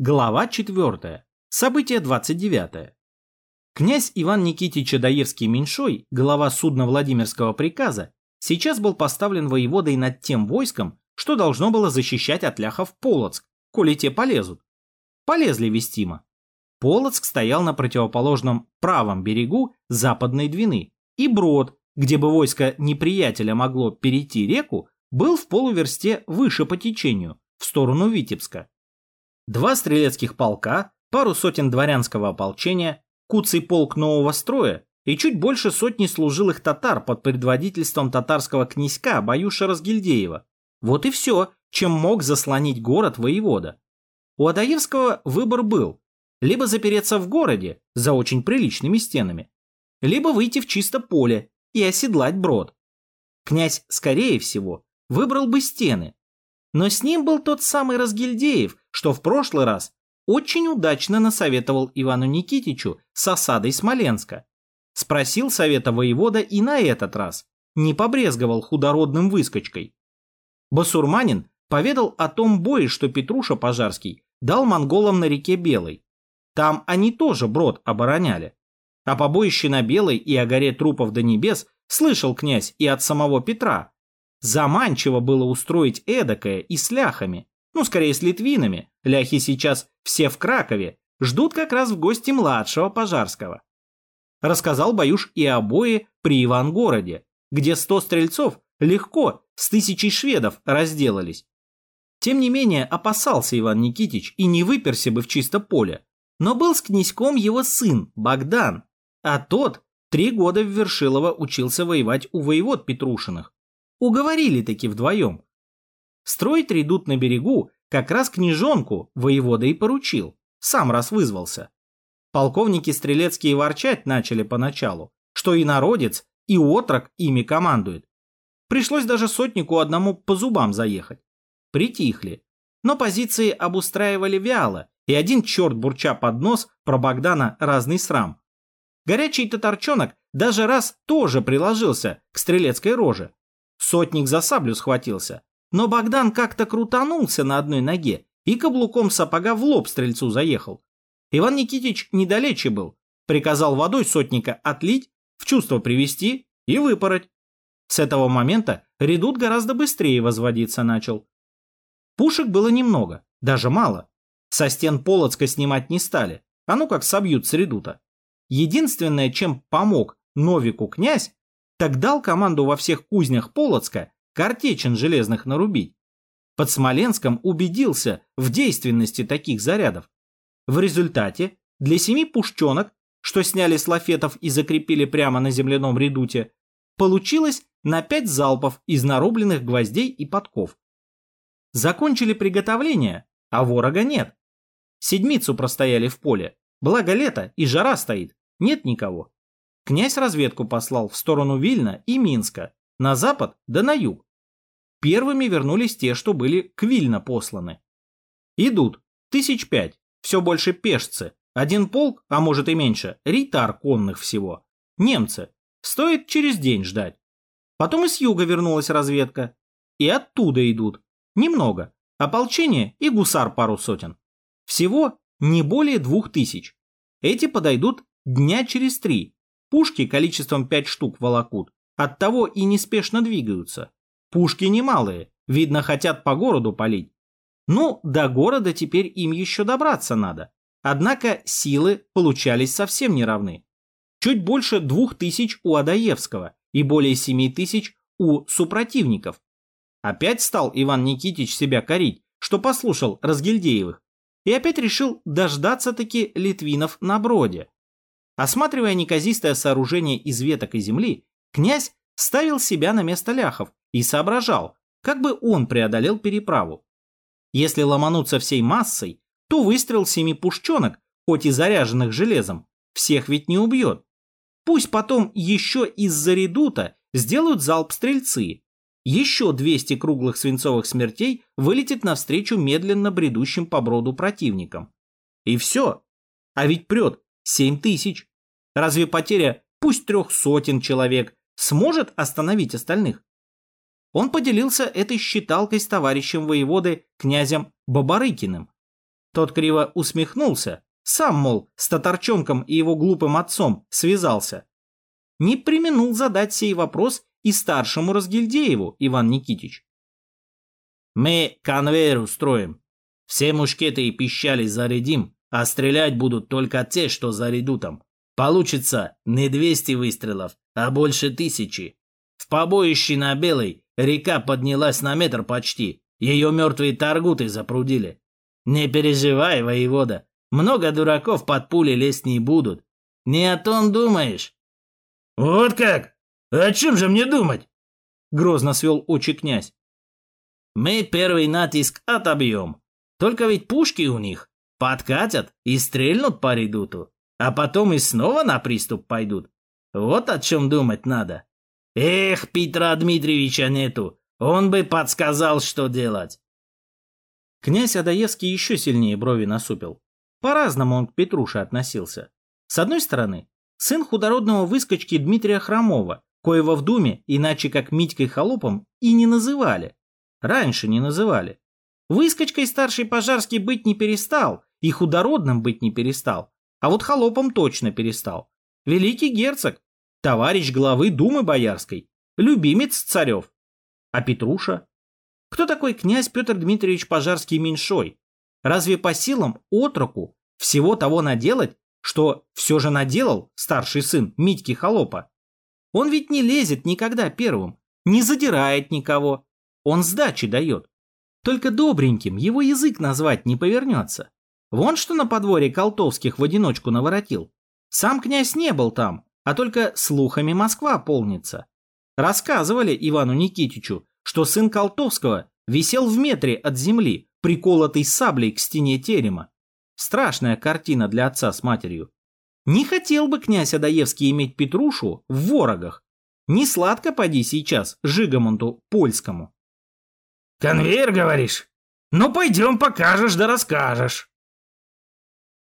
Глава 4. Событие 29. Князь Иван Никитич Адаевский-Меньшой, глава судна Владимирского приказа, сейчас был поставлен воеводой над тем войском, что должно было защищать от ляхов Полоцк, коли те полезут. Полезли вестимо. Полоцк стоял на противоположном правом берегу западной Двины, и Брод, где бы войско неприятеля могло перейти реку, был в полуверсте выше по течению, в сторону Витебска. Два стрелецких полка, пару сотен дворянского ополчения, куцый полк нового строя и чуть больше сотни служилых татар под предводительством татарского князька Баюша Разгильдеева. Вот и все, чем мог заслонить город воевода. У Адаевского выбор был либо запереться в городе за очень приличными стенами, либо выйти в чисто поле и оседлать брод. Князь, скорее всего, выбрал бы стены, но с ним был тот самый Разгильдеев, что в прошлый раз очень удачно насоветовал Ивану Никитичу с осадой Смоленска. Спросил совета воевода и на этот раз, не побрезговал худородным выскочкой. Басурманин поведал о том бое, что Петруша Пожарский дал монголам на реке Белой. Там они тоже брод обороняли. О побоище на Белой и о горе трупов до небес слышал князь и от самого Петра, Заманчиво было устроить эдакое и с ляхами. Ну, скорее, с литвинами. Ляхи сейчас все в Кракове. Ждут как раз в гости младшего Пожарского. Рассказал Баюш и о бое при Ивангороде, где сто стрельцов легко с тысячей шведов разделались. Тем не менее, опасался Иван Никитич и не выперся бы в чисто поле. Но был с князьком его сын, Богдан, а тот три года в Вершилово учился воевать у воевод Петрушиных. Уговорили таки вдвоем. Строить редут на берегу как раз княжонку воевода и поручил. Сам раз вызвался. Полковники стрелецкие ворчать начали поначалу, что и народец, и отрок ими командует. Пришлось даже сотнику одному по зубам заехать. Притихли. Но позиции обустраивали вяло, и один черт бурча под нос про Богдана разный срам. Горячий татарчонок даже раз тоже приложился к стрелецкой роже, Сотник за саблю схватился, но Богдан как-то крутанулся на одной ноге и каблуком сапога в лоб стрельцу заехал. Иван Никитич недалече был, приказал водой сотника отлить, в чувство привести и выпороть. С этого момента редут гораздо быстрее возводиться начал. Пушек было немного, даже мало. Со стен Полоцка снимать не стали, а ну как собьют с редута. Единственное, чем помог Новику князь, так дал команду во всех кузнях Полоцка картечин железных нарубить. Под Смоленском убедился в действенности таких зарядов. В результате для семи пушченок, что сняли с лафетов и закрепили прямо на земляном редуте, получилось на пять залпов из нарубленных гвоздей и подков. Закончили приготовление, а ворога нет. Седмицу простояли в поле, благо лето и жара стоит, нет никого. Князь разведку послал в сторону Вильна и Минска, на запад да на юг. Первыми вернулись те, что были к Вильна посланы. Идут, тысяч пять, все больше пешцы, один полк, а может и меньше, ритар конных всего. Немцы. Стоит через день ждать. Потом и с юга вернулась разведка. И оттуда идут. Немного. Ополчение и гусар пару сотен. Всего не более двух тысяч. Эти подойдут дня через три, Пушки количеством 5 штук волокут, оттого и неспешно двигаются. Пушки немалые, видно, хотят по городу палить. Ну, до города теперь им еще добраться надо. Однако силы получались совсем неравны. Чуть больше двух тысяч у Адаевского и более семи тысяч у супротивников. Опять стал Иван Никитич себя корить, что послушал Разгильдеевых, и опять решил дождаться-таки Литвинов на броде. Осматривая неказистое сооружение из веток и земли, князь ставил себя на место ляхов и соображал, как бы он преодолел переправу. Если ломануться всей массой, то выстрел семи пушченок, хоть и заряженных железом, всех ведь не убьет. Пусть потом еще из-за редута сделают залп стрельцы. Еще 200 круглых свинцовых смертей вылетит навстречу медленно бредущим по броду противникам. И все. А ведь прет Семь тысяч. Разве потеря, пусть трех сотен человек, сможет остановить остальных? Он поделился этой считалкой с товарищем воеводы князем Бабарыкиным. Тот криво усмехнулся, сам, мол, с Татарчонком и его глупым отцом связался. Не применул задать сей вопрос и старшему Разгильдееву, Иван Никитич. «Мы конвейер устроим. Все мушкеты и пищали зарядим, а стрелять будут только те, что за редутом. Получится не 200 выстрелов, а больше тысячи. В побоище на Белой река поднялась на метр почти. Ее мертвые таргуты запрудили. Не переживай, воевода, много дураков под пули лезть не будут. Не о том думаешь. Вот как? О чем же мне думать? Грозно свел очи князь. Мы первый натиск отобьем. Только ведь пушки у них подкатят и стрельнут по редуту, а потом и снова на приступ пойдут. Вот о чем думать надо. Эх, Петра Дмитриевича нету, он бы подсказал, что делать. Князь Адаевский еще сильнее брови насупил. По-разному он к Петруше относился. С одной стороны, сын худородного выскочки Дмитрия Хромова, коего в Думе, иначе как Митькой Холопом, и не называли. Раньше не называли. Выскочкой старший Пожарский быть не перестал, и худородным быть не перестал, а вот холопом точно перестал. Великий герцог, товарищ главы Думы Боярской, любимец царев. А Петруша? Кто такой князь Петр Дмитриевич Пожарский-меньшой? Разве по силам отроку всего того наделать, что все же наделал старший сын Митьки Холопа? Он ведь не лезет никогда первым, не задирает никого. Он сдачи дает. Только добреньким его язык назвать не повернется. Вон что на подворье Колтовских в одиночку наворотил. Сам князь не был там, а только слухами Москва полнится. Рассказывали Ивану Никитичу, что сын Колтовского висел в метре от земли, приколотый саблей к стене терема. Страшная картина для отца с матерью. Не хотел бы князь Адаевский иметь Петрушу в ворогах. Не сладко поди сейчас Жигамонту Польскому. «Конвейер, говоришь? Ну, пойдем покажешь да расскажешь».